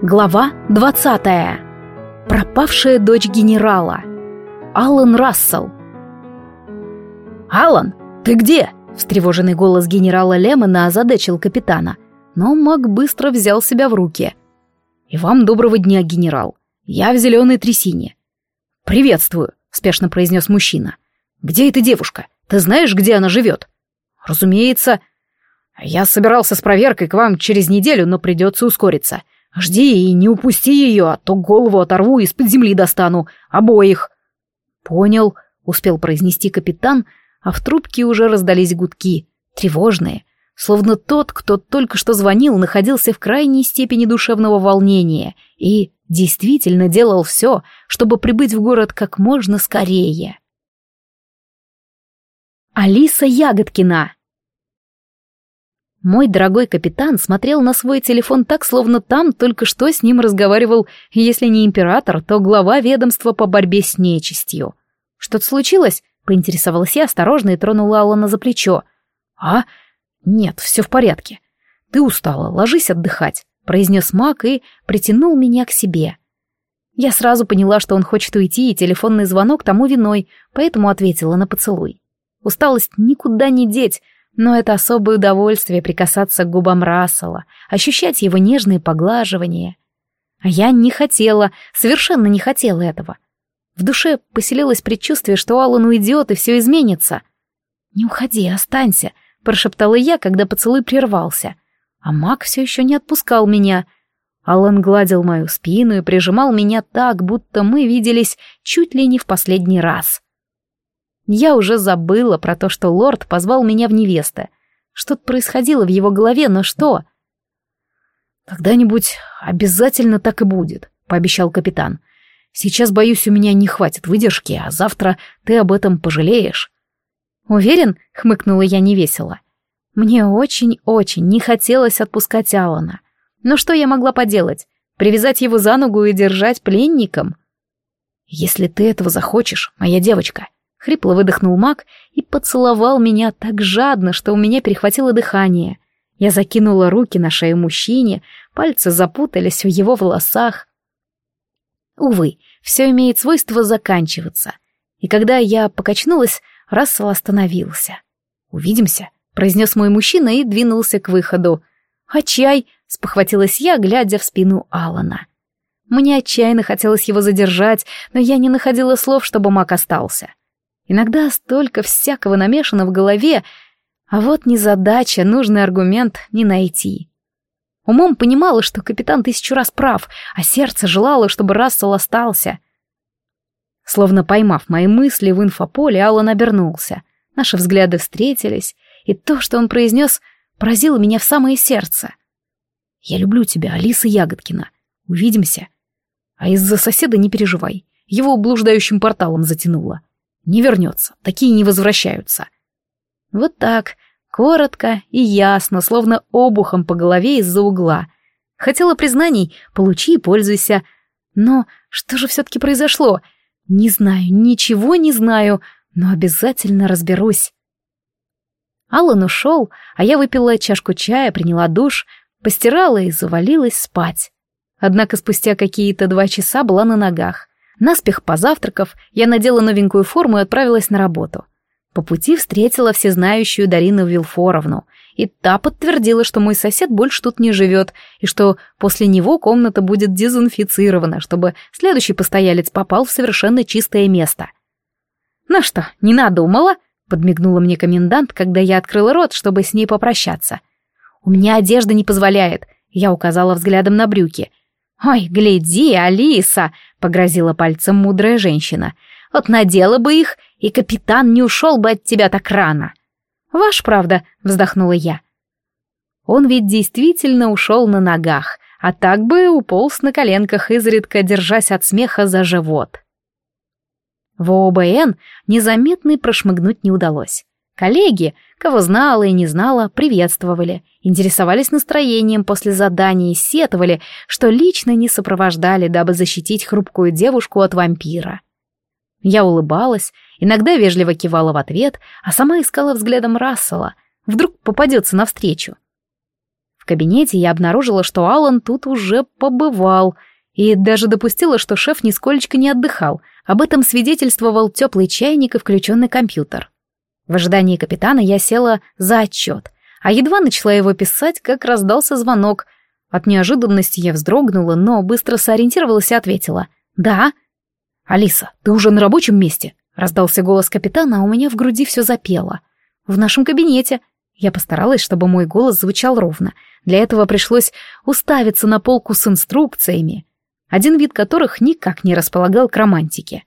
Глава 20. Пропавшая дочь генерала. Алан Рассел. «Алан, ты где?» — встревоженный голос генерала Лемона озадачил капитана, но маг быстро взял себя в руки. «И вам доброго дня, генерал. Я в зеленой трясине». «Приветствую», — спешно произнес мужчина. «Где эта девушка? Ты знаешь, где она живет?» «Разумеется. Я собирался с проверкой к вам через неделю, но придется ускориться». Жди и не упусти ее, а то голову оторву и из-под земли достану. Обоих!» «Понял», — успел произнести капитан, а в трубке уже раздались гудки, тревожные, словно тот, кто только что звонил, находился в крайней степени душевного волнения и действительно делал все, чтобы прибыть в город как можно скорее. Алиса Ягодкина мой дорогой капитан смотрел на свой телефон так, словно там только что с ним разговаривал, если не император, то глава ведомства по борьбе с нечистью. «Что-то случилось?» — поинтересовалась я осторожно и тронула Алана за плечо. «А? Нет, все в порядке. Ты устала, ложись отдыхать», — произнес маг и притянул меня к себе. Я сразу поняла, что он хочет уйти, и телефонный звонок тому виной, поэтому ответила на поцелуй. Усталость никуда не деть, но это особое удовольствие прикасаться к губам Рассела, ощущать его нежные поглаживания. А я не хотела, совершенно не хотела этого. В душе поселилось предчувствие, что Аллан уйдет и все изменится. «Не уходи, останься», — прошептала я, когда поцелуй прервался. А маг все еще не отпускал меня. Аллан гладил мою спину и прижимал меня так, будто мы виделись чуть ли не в последний раз. Я уже забыла про то, что лорд позвал меня в невесты. Что-то происходило в его голове, но что? «Когда-нибудь обязательно так и будет», — пообещал капитан. «Сейчас, боюсь, у меня не хватит выдержки, а завтра ты об этом пожалеешь». «Уверен?» — хмыкнула я невесело. Мне очень-очень не хотелось отпускать Алана. Но что я могла поделать? Привязать его за ногу и держать пленником? «Если ты этого захочешь, моя девочка», — хрипло выдохнул маг и поцеловал меня так жадно, что у меня перехватило дыхание. Я закинула руки на шею мужчине, пальцы запутались в его волосах. Увы, все имеет свойство заканчиваться. И когда я покачнулась, Рассел остановился. «Увидимся», — произнес мой мужчина и двинулся к выходу. «А Очай — спохватилась я, глядя в спину Алана. Мне отчаянно хотелось его задержать, но я не находила слов, чтобы Мак остался. Иногда столько всякого намешано в голове, а вот незадача, нужный аргумент не найти. Умом понимала, что капитан тысячу раз прав, а сердце желало, чтобы Рассел остался. Словно поймав мои мысли в инфополе, Аллан обернулся. Наши взгляды встретились, и то, что он произнес, поразило меня в самое сердце. «Я люблю тебя, Алиса Ягодкина. Увидимся. А из-за соседа не переживай. Его блуждающим порталом затянуло не вернется, такие не возвращаются. Вот так, коротко и ясно, словно обухом по голове из-за угла. Хотела признаний, получи и пользуйся. Но что же все-таки произошло? Не знаю, ничего не знаю, но обязательно разберусь. Аллан ушел, а я выпила чашку чая, приняла душ, постирала и завалилась спать. Однако спустя какие-то два часа была на ногах. Наспех позавтракав, я надела новенькую форму и отправилась на работу. По пути встретила всезнающую Дарину Вилфоровну, и та подтвердила, что мой сосед больше тут не живет, и что после него комната будет дезинфицирована, чтобы следующий постоялец попал в совершенно чистое место. На что, не надумала?» — подмигнула мне комендант, когда я открыла рот, чтобы с ней попрощаться. «У меня одежда не позволяет», — я указала взглядом на брюки. «Ой, гляди, Алиса!» — погрозила пальцем мудрая женщина. «Вот надела бы их, и капитан не ушел бы от тебя так рано!» «Ваш, правда!» — вздохнула я. Он ведь действительно ушел на ногах, а так бы уполз на коленках, изредка держась от смеха за живот. В ОБН незаметно прошмыгнуть не удалось. Коллеги, кого знала и не знала, приветствовали, интересовались настроением после задания и сетовали, что лично не сопровождали, дабы защитить хрупкую девушку от вампира. Я улыбалась, иногда вежливо кивала в ответ, а сама искала взглядом Рассела. Вдруг попадется навстречу. В кабинете я обнаружила, что Алан тут уже побывал, и даже допустила, что шеф нисколечко не отдыхал. Об этом свидетельствовал теплый чайник и включенный компьютер. В ожидании капитана я села за отчет, а едва начала его писать, как раздался звонок. От неожиданности я вздрогнула, но быстро сориентировалась и ответила. «Да». «Алиса, ты уже на рабочем месте?» Раздался голос капитана, а у меня в груди все запело. «В нашем кабинете». Я постаралась, чтобы мой голос звучал ровно. Для этого пришлось уставиться на полку с инструкциями, один вид которых никак не располагал к романтике.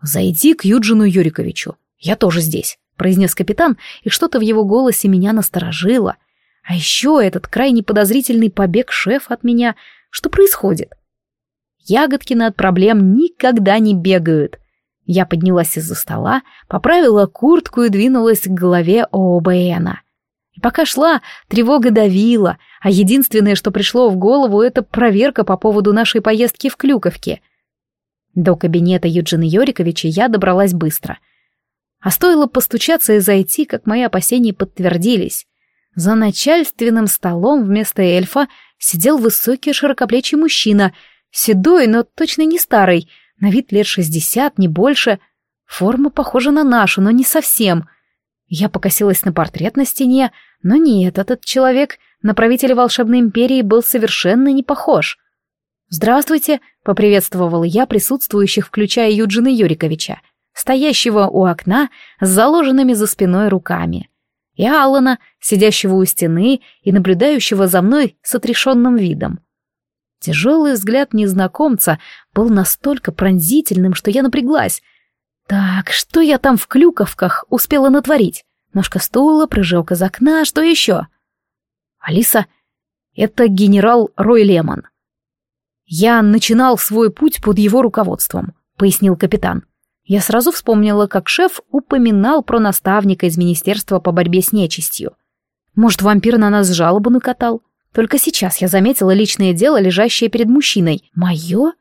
«Зайди к Юджину Юриковичу. Я тоже здесь. — произнес капитан, и что-то в его голосе меня насторожило. А еще этот крайне подозрительный побег шефа от меня. Что происходит? Ягодкины от проблем никогда не бегают. Я поднялась из-за стола, поправила куртку и двинулась к голове ООБНа. И пока шла, тревога давила, а единственное, что пришло в голову, это проверка по поводу нашей поездки в Клюковке. До кабинета Юджина Йориковича я добралась быстро — а стоило постучаться и зайти, как мои опасения подтвердились. За начальственным столом вместо эльфа сидел высокий широкоплечий мужчина, седой, но точно не старый, на вид лет шестьдесят, не больше. Форма похожа на нашу, но не совсем. Я покосилась на портрет на стене, но нет, этот человек на правителя волшебной империи был совершенно не похож. «Здравствуйте», — поприветствовала я присутствующих, включая Юджина Юриковича стоящего у окна с заложенными за спиной руками, и Алана, сидящего у стены и наблюдающего за мной с отрешенным видом. Тяжелый взгляд незнакомца был настолько пронзительным, что я напряглась. Так, что я там в клюковках успела натворить? Ножка стула, прыжок из окна, что еще? Алиса, это генерал Рой Лемон. Я начинал свой путь под его руководством, пояснил капитан. Я сразу вспомнила, как шеф упоминал про наставника из Министерства по борьбе с нечистью. Может, вампир на нас жалобу накатал? Только сейчас я заметила личное дело, лежащее перед мужчиной. Мое?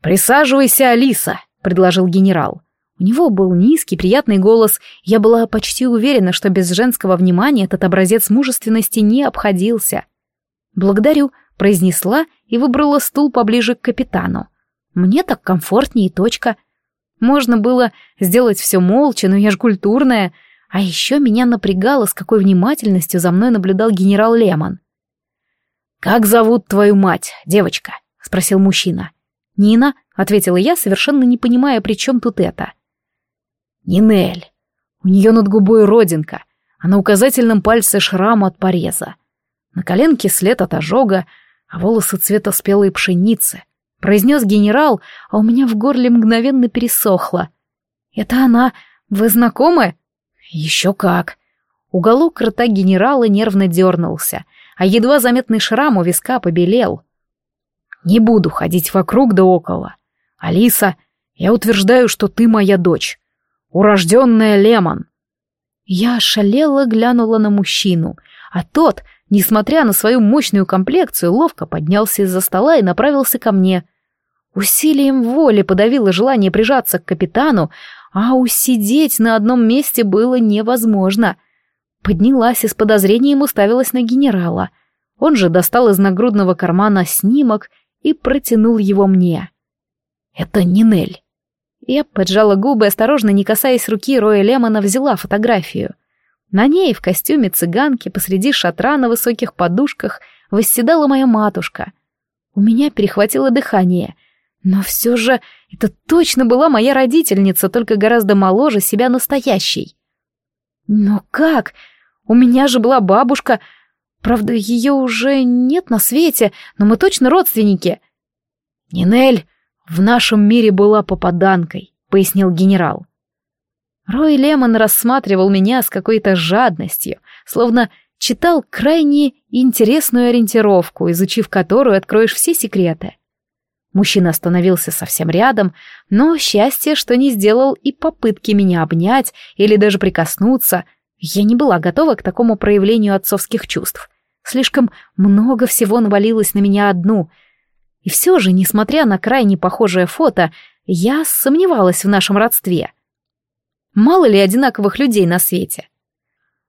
«Присаживайся, Алиса», — предложил генерал. У него был низкий, приятный голос. Я была почти уверена, что без женского внимания этот образец мужественности не обходился. «Благодарю», — произнесла и выбрала стул поближе к капитану. «Мне так комфортнее точка», — можно было сделать все молча, но я же культурная. А еще меня напрягало, с какой внимательностью за мной наблюдал генерал Лемон. «Как зовут твою мать, девочка?» — спросил мужчина. «Нина», — ответила я, совершенно не понимая, при чем тут это. «Нинель. У нее над губой родинка, а на указательном пальце шрам от пореза. На коленке след от ожога, а волосы цвета спелой пшеницы — произнес генерал, а у меня в горле мгновенно пересохло. «Это она! Вы знакомы?» «Еще как!» Уголок рта генерала нервно дернулся, а едва заметный шрам у виска побелел. «Не буду ходить вокруг да около. Алиса, я утверждаю, что ты моя дочь. Урожденная Лемон». Я шалела глянула на мужчину, а тот, несмотря на свою мощную комплекцию, ловко поднялся из-за стола и направился ко мне — Усилием воли подавило желание прижаться к капитану, а усидеть на одном месте было невозможно. Поднялась и с подозрением уставилась на генерала. Он же достал из нагрудного кармана снимок и протянул его мне. «Это не Нель». Я поджала губы, осторожно, не касаясь руки Роя Лемона, взяла фотографию. На ней в костюме цыганки посреди шатра на высоких подушках восседала моя матушка. У меня перехватило дыхание. Но все же это точно была моя родительница, только гораздо моложе себя настоящей. Но как? У меня же была бабушка. Правда, ее уже нет на свете, но мы точно родственники. Нинель в нашем мире была попаданкой, пояснил генерал. Рой Лемон рассматривал меня с какой-то жадностью, словно читал крайне интересную ориентировку, изучив которую откроешь все секреты. Мужчина остановился совсем рядом, но счастье, что не сделал и попытки меня обнять или даже прикоснуться. Я не была готова к такому проявлению отцовских чувств. Слишком много всего навалилось на меня одну. И все же, несмотря на крайне похожее фото, я сомневалась в нашем родстве. Мало ли одинаковых людей на свете.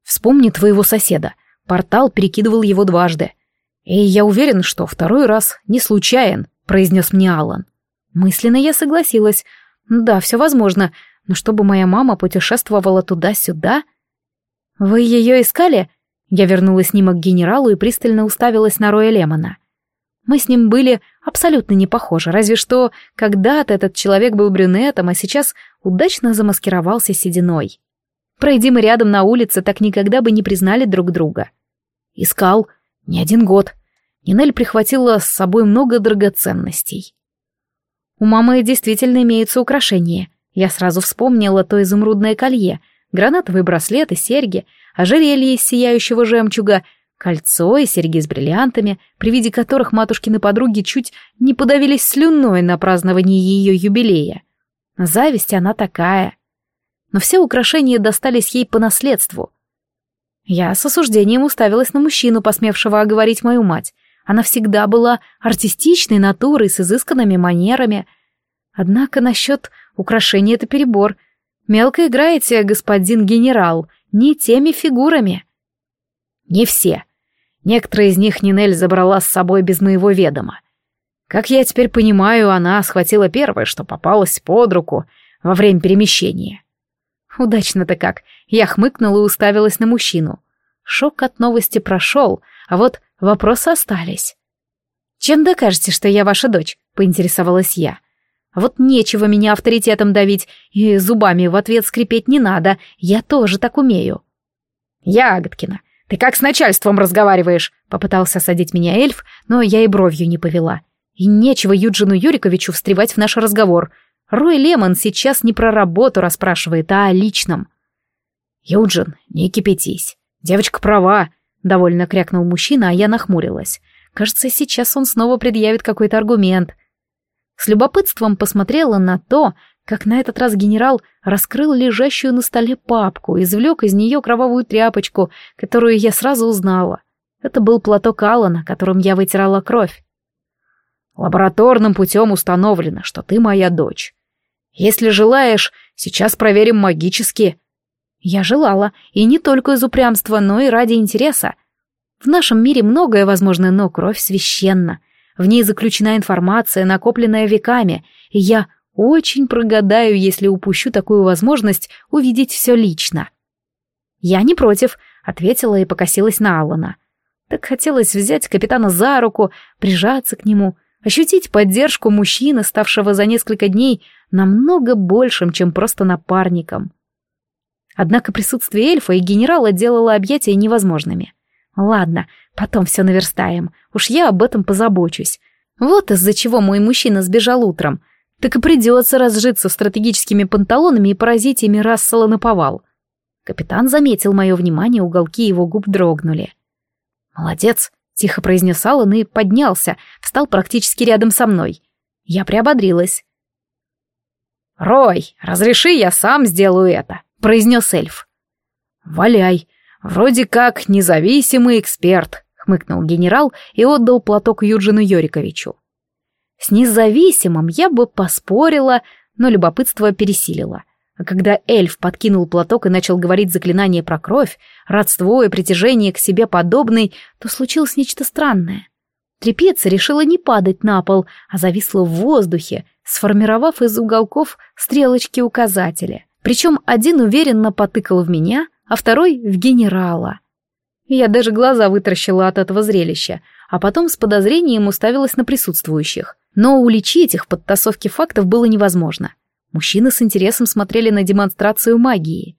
Вспомни твоего соседа. Портал перекидывал его дважды. И я уверен, что второй раз не случайен произнес мне Алан. Мысленно я согласилась. Да, все возможно, но чтобы моя мама путешествовала туда-сюда... «Вы ее искали?» Я вернула снимок к генералу и пристально уставилась на Роя Лемона. Мы с ним были абсолютно не похожи, разве что когда-то этот человек был брюнетом, а сейчас удачно замаскировался сединой. Пройди мы рядом на улице, так никогда бы не признали друг друга. Искал не один год, Нинель прихватила с собой много драгоценностей. У мамы действительно имеются украшения. Я сразу вспомнила то изумрудное колье, гранатовый браслет и серьги, ожерелье из сияющего жемчуга, кольцо и серьги с бриллиантами, при виде которых матушкины подруги чуть не подавились слюной на праздновании ее юбилея. Зависть она такая. Но все украшения достались ей по наследству. Я с осуждением уставилась на мужчину, посмевшего оговорить мою мать, она всегда была артистичной натурой с изысканными манерами. Однако насчет украшений это перебор. Мелко играете, господин генерал, не теми фигурами. Не все. Некоторые из них Нинель забрала с собой без моего ведома. Как я теперь понимаю, она схватила первое, что попалось под руку во время перемещения. Удачно-то как. Я хмыкнула и уставилась на мужчину. Шок от новости прошел — а вот вопросы остались. «Чем докажете, что я ваша дочь?» — поинтересовалась я. «А вот нечего меня авторитетом давить, и зубами в ответ скрипеть не надо, я тоже так умею». «Ягодкина, ты как с начальством разговариваешь?» — попытался садить меня эльф, но я и бровью не повела. И нечего Юджину Юриковичу встревать в наш разговор. Рой Лемон сейчас не про работу расспрашивает, а о личном. «Юджин, не кипятись. Девочка права», Довольно крякнул мужчина, а я нахмурилась. Кажется, сейчас он снова предъявит какой-то аргумент. С любопытством посмотрела на то, как на этот раз генерал раскрыл лежащую на столе папку, извлек из нее кровавую тряпочку, которую я сразу узнала. Это был платок Алана, которым я вытирала кровь. Лабораторным путем установлено, что ты моя дочь. Если желаешь, сейчас проверим магически, я желала, и не только из упрямства, но и ради интереса. В нашем мире многое возможно, но кровь священна. В ней заключена информация, накопленная веками, и я очень прогадаю, если упущу такую возможность увидеть все лично. «Я не против», — ответила и покосилась на Алана. Так хотелось взять капитана за руку, прижаться к нему, ощутить поддержку мужчины, ставшего за несколько дней намного большим, чем просто напарником. Однако присутствие эльфа и генерала делало объятия невозможными. Ладно, потом все наверстаем. Уж я об этом позабочусь. Вот из-за чего мой мужчина сбежал утром. Так и придется разжиться стратегическими панталонами и паразитиями Рассела наповал. Капитан заметил мое внимание, уголки его губ дрогнули. «Молодец!» — тихо произнес Аллан и поднялся, встал практически рядом со мной. Я приободрилась. «Рой, разреши, я сам сделаю это!» — произнес эльф. «Валяй, вроде как независимый эксперт», — хмыкнул генерал и отдал платок Юджину Йориковичу. С независимым я бы поспорила, но любопытство пересилило. А когда эльф подкинул платок и начал говорить заклинание про кровь, родство и притяжение к себе подобной, то случилось нечто странное. Трепеца решила не падать на пол, а зависла в воздухе, сформировав из уголков стрелочки указателя. Причем один уверенно потыкал в меня, а второй — в генерала. Я даже глаза вытаращила от этого зрелища, а потом с подозрением уставилась на присутствующих. Но уличить их в подтасовке фактов было невозможно. Мужчины с интересом смотрели на демонстрацию магии.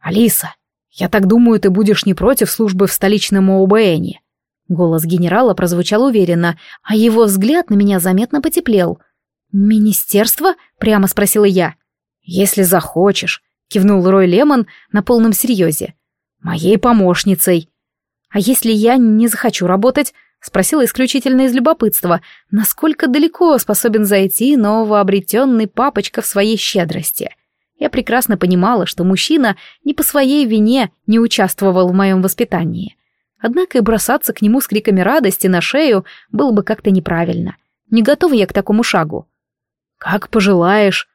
«Алиса, я так думаю, ты будешь не против службы в столичном ОБНе», Голос генерала прозвучал уверенно, а его взгляд на меня заметно потеплел. «Министерство?» — прямо спросила я если захочешь», — кивнул Рой Лемон на полном серьезе. «Моей помощницей». «А если я не захочу работать?» — спросила исключительно из любопытства, насколько далеко способен зайти новообретенный папочка в своей щедрости. Я прекрасно понимала, что мужчина не по своей вине не участвовал в моем воспитании. Однако и бросаться к нему с криками радости на шею было бы как-то неправильно. Не готова я к такому шагу. «Как пожелаешь»,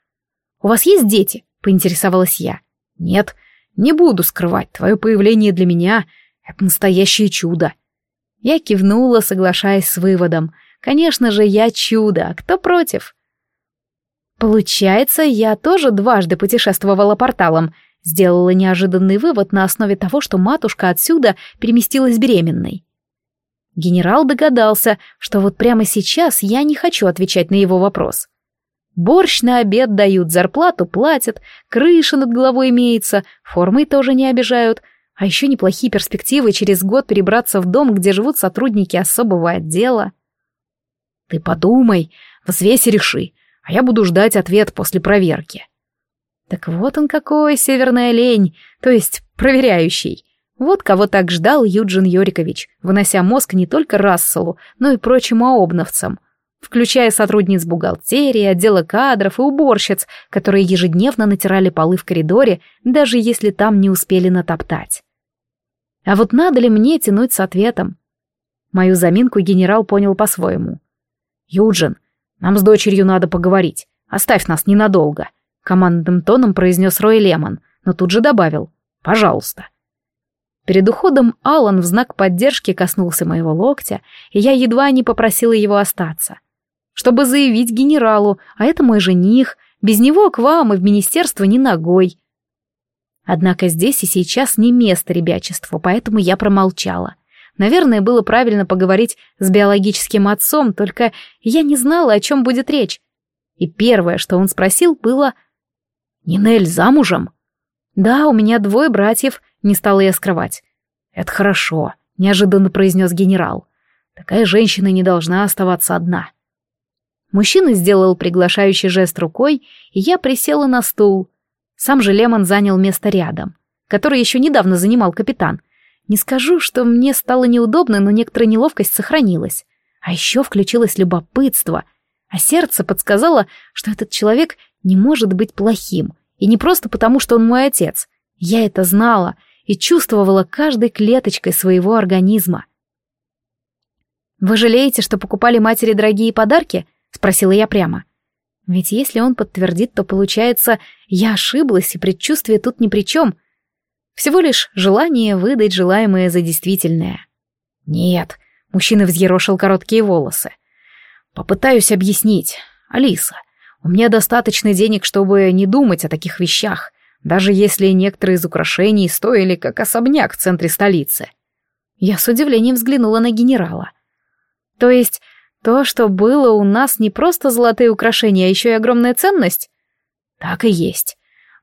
у вас есть дети?» — поинтересовалась я. «Нет, не буду скрывать, твое появление для меня — это настоящее чудо». Я кивнула, соглашаясь с выводом. «Конечно же, я чудо, а кто против?» «Получается, я тоже дважды путешествовала порталом», — сделала неожиданный вывод на основе того, что матушка отсюда переместилась беременной. Генерал догадался, что вот прямо сейчас я не хочу отвечать на его вопрос. Борщ на обед дают, зарплату платят, крыша над головой имеется, формы тоже не обижают. А еще неплохие перспективы через год перебраться в дом, где живут сотрудники особого отдела. Ты подумай, взвесь и реши, а я буду ждать ответ после проверки. Так вот он какой, северная лень, то есть проверяющий. Вот кого так ждал Юджин Йорикович, вынося мозг не только Расселу, но и прочим аобновцам — включая сотрудниц бухгалтерии, отдела кадров и уборщиц, которые ежедневно натирали полы в коридоре, даже если там не успели натоптать. А вот надо ли мне тянуть с ответом? Мою заминку генерал понял по-своему. «Юджин, нам с дочерью надо поговорить. Оставь нас ненадолго», — командным тоном произнес Рой Лемон, но тут же добавил «пожалуйста». Перед уходом Алан в знак поддержки коснулся моего локтя, и я едва не попросила его остаться чтобы заявить генералу, а это мой жених, без него к вам и в министерство ни ногой. Однако здесь и сейчас не место ребячеству, поэтому я промолчала. Наверное, было правильно поговорить с биологическим отцом, только я не знала, о чем будет речь. И первое, что он спросил, было «Нинель замужем?» «Да, у меня двое братьев», — не стала я скрывать. «Это хорошо», — неожиданно произнес генерал. «Такая женщина не должна оставаться одна». Мужчина сделал приглашающий жест рукой, и я присела на стул. Сам же Лемон занял место рядом, которое еще недавно занимал капитан. Не скажу, что мне стало неудобно, но некоторая неловкость сохранилась. А еще включилось любопытство, а сердце подсказало, что этот человек не может быть плохим, и не просто потому, что он мой отец. Я это знала и чувствовала каждой клеточкой своего организма. «Вы жалеете, что покупали матери дорогие подарки?» — спросила я прямо. «Ведь если он подтвердит, то получается, я ошиблась, и предчувствие тут ни при чем. Всего лишь желание выдать желаемое за действительное». «Нет», — мужчина взъерошил короткие волосы. «Попытаюсь объяснить. Алиса, у меня достаточно денег, чтобы не думать о таких вещах, даже если некоторые из украшений стоили как особняк в центре столицы». Я с удивлением взглянула на генерала. «То есть то, что было у нас не просто золотые украшения, а еще и огромная ценность? Так и есть.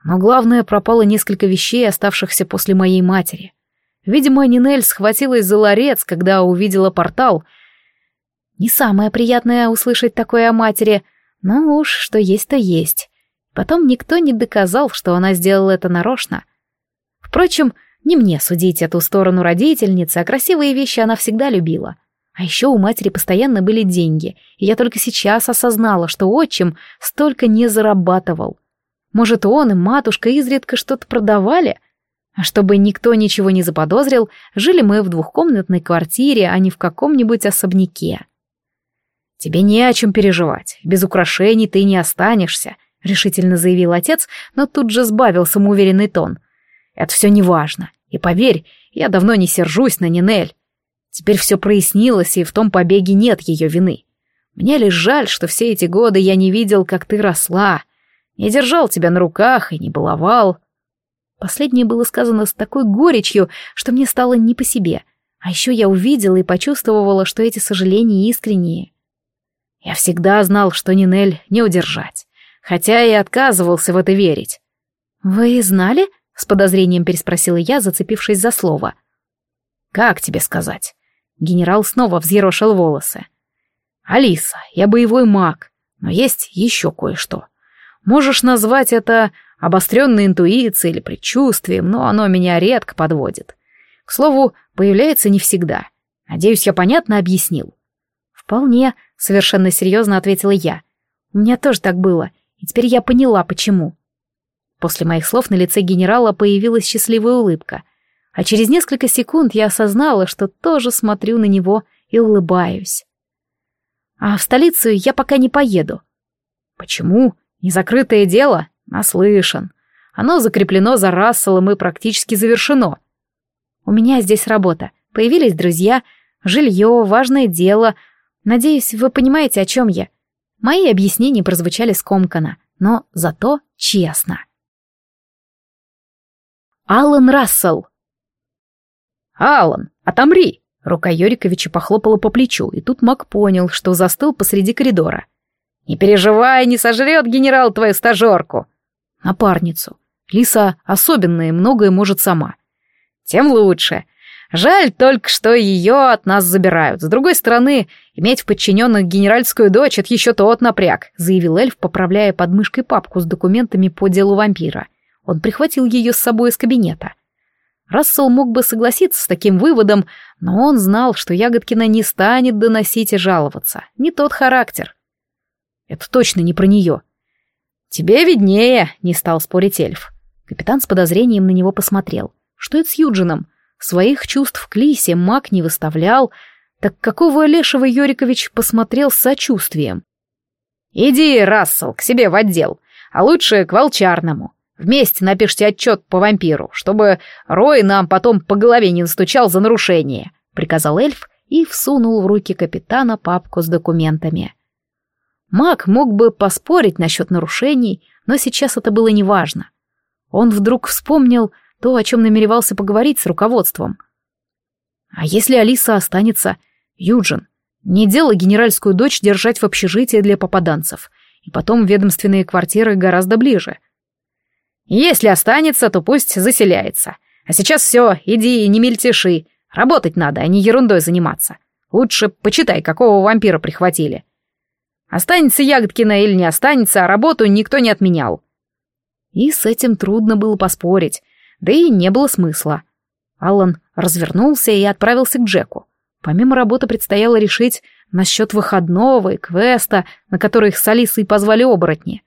Но главное, пропало несколько вещей, оставшихся после моей матери. Видимо, Нинель схватилась за ларец, когда увидела портал. Не самое приятное услышать такое о матери, но уж что есть, то есть. Потом никто не доказал, что она сделала это нарочно. Впрочем, не мне судить эту сторону родительницы, а красивые вещи она всегда любила — а еще у матери постоянно были деньги, и я только сейчас осознала, что отчим столько не зарабатывал. Может, он и матушка изредка что-то продавали? А чтобы никто ничего не заподозрил, жили мы в двухкомнатной квартире, а не в каком-нибудь особняке. «Тебе не о чем переживать, без украшений ты не останешься», — решительно заявил отец, но тут же сбавил самоуверенный тон. «Это все неважно, и поверь, я давно не сержусь на Нинель. Теперь все прояснилось, и в том побеге нет ее вины. Мне лишь жаль, что все эти годы я не видел, как ты росла, не держал тебя на руках и не баловал. Последнее было сказано с такой горечью, что мне стало не по себе. А еще я увидела и почувствовала, что эти сожаления искренние. Я всегда знал, что Нинель не удержать, хотя и отказывался в это верить. «Вы знали?» — с подозрением переспросила я, зацепившись за слово. «Как тебе сказать? Генерал снова взъерошил волосы. «Алиса, я боевой маг, но есть еще кое-что. Можешь назвать это обостренной интуицией или предчувствием, но оно меня редко подводит. К слову, появляется не всегда. Надеюсь, я понятно объяснил». «Вполне», — совершенно серьезно ответила я. «У меня тоже так было, и теперь я поняла, почему». После моих слов на лице генерала появилась счастливая улыбка, а через несколько секунд я осознала, что тоже смотрю на него и улыбаюсь. А в столицу я пока не поеду. Почему? Незакрытое дело? Наслышан. Оно закреплено за Расселом и практически завершено. У меня здесь работа. Появились друзья, жилье, важное дело. Надеюсь, вы понимаете, о чем я. Мои объяснения прозвучали скомканно, но зато честно. Алан Рассел «Алан, отомри!» Рука Йориковича похлопала по плечу, и тут Мак понял, что застыл посреди коридора. «Не переживай, не сожрет генерал твою стажерку!» «Напарницу. Лиса особенная, многое может сама». «Тем лучше. Жаль только, что ее от нас забирают. С другой стороны, иметь в подчиненных генеральскую дочь — это еще тот напряг», — заявил эльф, поправляя подмышкой папку с документами по делу вампира. Он прихватил ее с собой из кабинета. Рассел мог бы согласиться с таким выводом, но он знал, что Ягодкина не станет доносить и жаловаться. Не тот характер. Это точно не про нее. «Тебе виднее», — не стал спорить эльф. Капитан с подозрением на него посмотрел. «Что это с Юджином? Своих чувств к Лисе маг не выставлял. Так какого Лешего Йорикович посмотрел с сочувствием?» «Иди, Рассел, к себе в отдел, а лучше к волчарному. Вместе напишите отчет по вампиру, чтобы Рой нам потом по голове не настучал за нарушение», — приказал эльф и всунул в руки капитана папку с документами. Маг мог бы поспорить насчет нарушений, но сейчас это было неважно. Он вдруг вспомнил то, о чем намеревался поговорить с руководством. «А если Алиса останется, Юджин, не дело генеральскую дочь держать в общежитии для попаданцев, и потом ведомственные квартиры гораздо ближе», если останется, то пусть заселяется. А сейчас все, иди и не мельтеши. Работать надо, а не ерундой заниматься. Лучше почитай, какого вампира прихватили. Останется Ягодкина или не останется, а работу никто не отменял. И с этим трудно было поспорить, да и не было смысла. Аллан развернулся и отправился к Джеку. Помимо работы предстояло решить насчет выходного и квеста, на который их с Алисой позвали оборотни.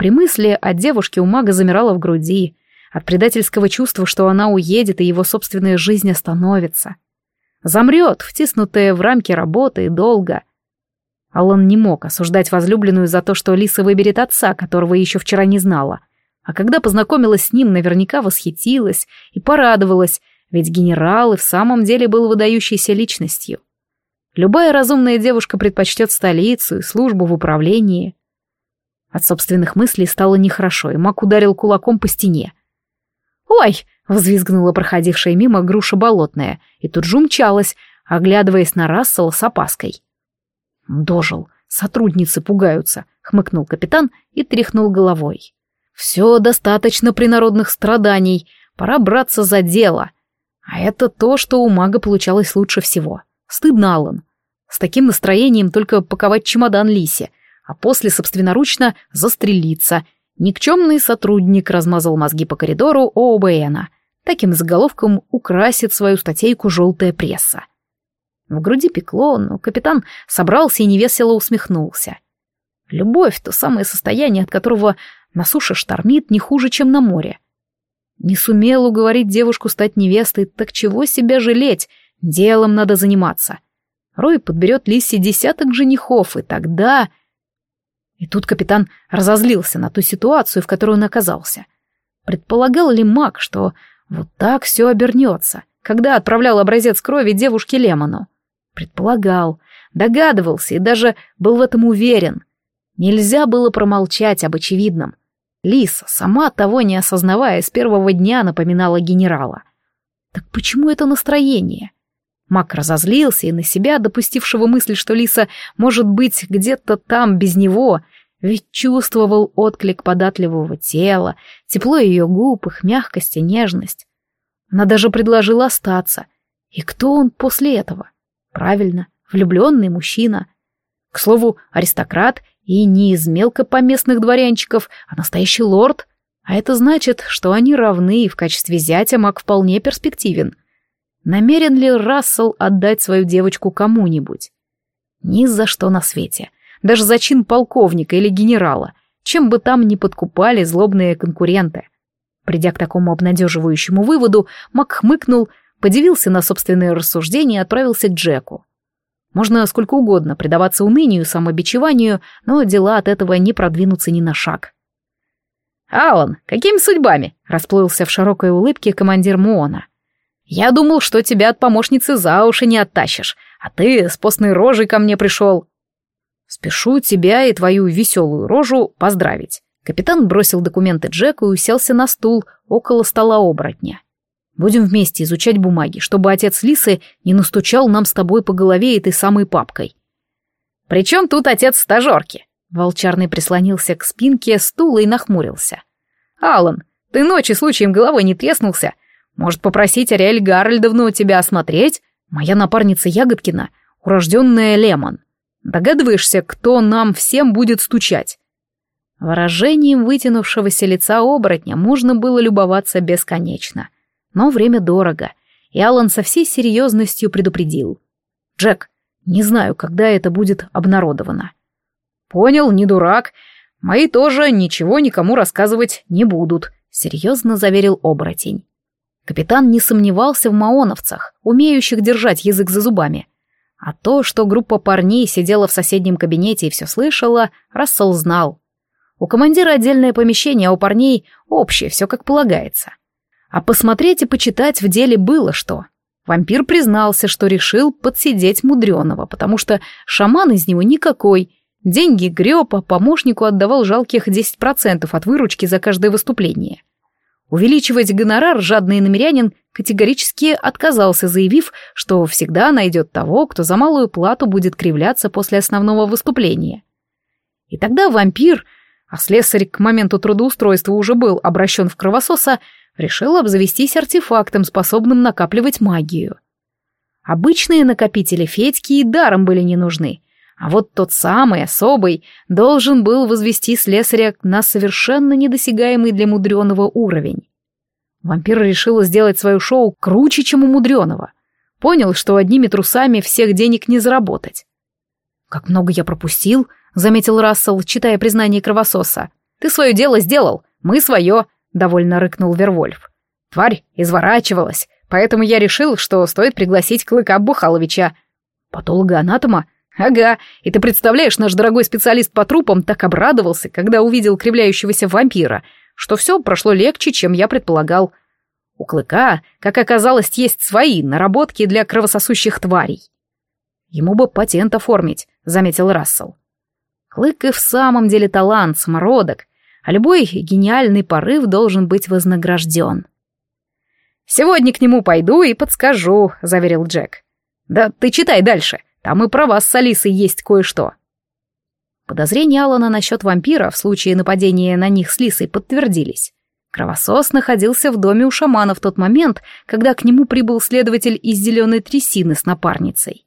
При мысли о девушке у мага замирала в груди, от предательского чувства, что она уедет, и его собственная жизнь остановится. Замрет, втиснутая в рамки работы, долго. Алан не мог осуждать возлюбленную за то, что Лиса выберет отца, которого еще вчера не знала. А когда познакомилась с ним, наверняка восхитилась и порадовалась, ведь генерал и в самом деле был выдающейся личностью. Любая разумная девушка предпочтет столицу и службу в управлении. От собственных мыслей стало нехорошо, и Мак ударил кулаком по стене. «Ой!» — взвизгнула проходившая мимо груша болотная, и тут же умчалась, оглядываясь на Рассела с опаской. «Дожил! Сотрудницы пугаются!» — хмыкнул капитан и тряхнул головой. «Все достаточно принародных страданий, пора браться за дело!» А это то, что у мага получалось лучше всего. Стыдно, Аллан. С таким настроением только паковать чемодан Лисе — а после собственноручно застрелиться. Никчемный сотрудник размазал мозги по коридору ООБНа. Таким заголовком украсит свою статейку «Желтая пресса». В груди пекло, но капитан собрался и невесело усмехнулся. Любовь — то самое состояние, от которого на суше штормит не хуже, чем на море. Не сумел уговорить девушку стать невестой, так чего себя жалеть? Делом надо заниматься. Рой подберет Лисе десяток женихов, и тогда... И тут капитан разозлился на ту ситуацию, в которой он оказался. Предполагал ли маг, что вот так все обернется, когда отправлял образец крови девушке Лемону? Предполагал, догадывался и даже был в этом уверен. Нельзя было промолчать об очевидном. Лиса, сама того не осознавая, с первого дня напоминала генерала. Так почему это настроение? — Мак разозлился и на себя, допустившего мысль, что Лиса может быть где-то там без него, ведь чувствовал отклик податливого тела, тепло ее губ, их мягкость и нежность. Она даже предложила остаться. И кто он после этого? Правильно, влюбленный мужчина. К слову, аристократ и не из мелкопоместных дворянчиков, а настоящий лорд. А это значит, что они равны, и в качестве зятя Мак вполне перспективен — Намерен ли Рассел отдать свою девочку кому-нибудь? Ни за что на свете. Даже за чин полковника или генерала. Чем бы там ни подкупали злобные конкуренты. Придя к такому обнадеживающему выводу, Мак хмыкнул, подивился на собственные рассуждения и отправился к Джеку. Можно сколько угодно предаваться унынию, самобичеванию, но дела от этого не продвинутся ни на шаг. А он какими судьбами?» — расплылся в широкой улыбке командир Муона. Я думал, что тебя от помощницы за уши не оттащишь, а ты с постной рожей ко мне пришел. Спешу тебя и твою веселую рожу поздравить. Капитан бросил документы Джеку и уселся на стул около стола оборотня. Будем вместе изучать бумаги, чтобы отец Лисы не настучал нам с тобой по голове этой самой папкой. Причем тут отец стажерки? Волчарный прислонился к спинке стула и нахмурился. Алан, ты ночи случаем головой не треснулся, может, попросить Ариэль Гарольдовну тебя осмотреть? Моя напарница Ягодкина, урожденная Лемон. Догадываешься, кто нам всем будет стучать?» Выражением вытянувшегося лица оборотня можно было любоваться бесконечно. Но время дорого, и Алан со всей серьезностью предупредил. «Джек, не знаю, когда это будет обнародовано». «Понял, не дурак. Мои тоже ничего никому рассказывать не будут», — серьезно заверил оборотень. Капитан не сомневался в маоновцах, умеющих держать язык за зубами. А то, что группа парней сидела в соседнем кабинете и все слышала, Рассел знал. У командира отдельное помещение, а у парней общее, все как полагается. А посмотреть и почитать в деле было что. Вампир признался, что решил подсидеть мудреного, потому что шаман из него никакой. Деньги грёпа помощнику отдавал жалких 10% от выручки за каждое выступление. Увеличивать гонорар жадный намерянин категорически отказался, заявив, что всегда найдет того, кто за малую плату будет кривляться после основного выступления. И тогда вампир, а слесарь к моменту трудоустройства уже был обращен в кровососа, решил обзавестись артефактом, способным накапливать магию. Обычные накопители Федьки и даром были не нужны — а вот тот самый, особый, должен был возвести слесаря на совершенно недосягаемый для мудреного уровень. Вампир решила сделать свое шоу круче, чем у мудреного. Понял, что одними трусами всех денег не заработать. «Как много я пропустил», — заметил Рассел, читая признание кровососа. «Ты свое дело сделал, мы свое», — довольно рыкнул Вервольф. «Тварь изворачивалась, поэтому я решил, что стоит пригласить Клыка Бухаловича». «Патолога-анатома?» Ага, и ты представляешь, наш дорогой специалист по трупам так обрадовался, когда увидел кривляющегося вампира, что все прошло легче, чем я предполагал. У Клыка, как оказалось, есть свои наработки для кровососущих тварей. Ему бы патент оформить, заметил Рассел. Клык и в самом деле талант, смородок, а любой гениальный порыв должен быть вознагражден. «Сегодня к нему пойду и подскажу», — заверил Джек. «Да ты читай дальше», там и про вас с Алисой есть кое-что». Подозрения Алана насчет вампира в случае нападения на них с Лисой подтвердились. Кровосос находился в доме у шамана в тот момент, когда к нему прибыл следователь из зеленой трясины с напарницей.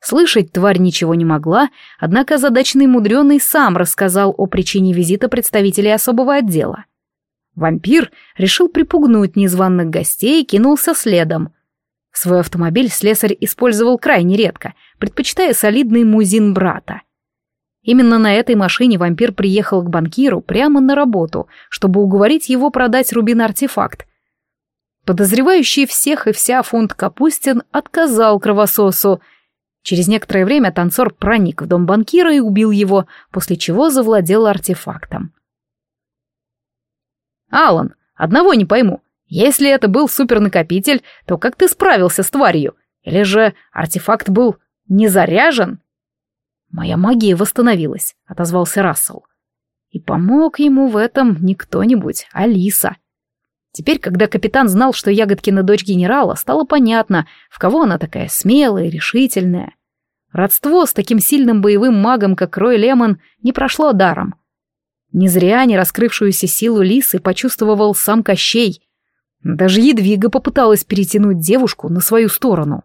Слышать тварь ничего не могла, однако задачный мудреный сам рассказал о причине визита представителей особого отдела. Вампир решил припугнуть незваных гостей и кинулся следом, Свой автомобиль слесарь использовал крайне редко, предпочитая солидный музин брата. Именно на этой машине вампир приехал к банкиру прямо на работу, чтобы уговорить его продать рубин-артефакт. Подозревающий всех и вся фонд Капустин отказал кровососу. Через некоторое время танцор проник в дом банкира и убил его, после чего завладел артефактом. «Алан, одного не пойму. Если это был супернакопитель, то как ты справился с тварью? Или же артефакт был не заряжен? Моя магия восстановилась, отозвался Рассел. И помог ему в этом не кто-нибудь, а Лиса. Теперь, когда капитан знал, что Ягодкина дочь генерала, стало понятно, в кого она такая смелая и решительная. Родство с таким сильным боевым магом, как Рой Лемон, не прошло даром. Не зря не раскрывшуюся силу Лисы почувствовал сам Кощей — даже едвига попыталась перетянуть девушку на свою сторону.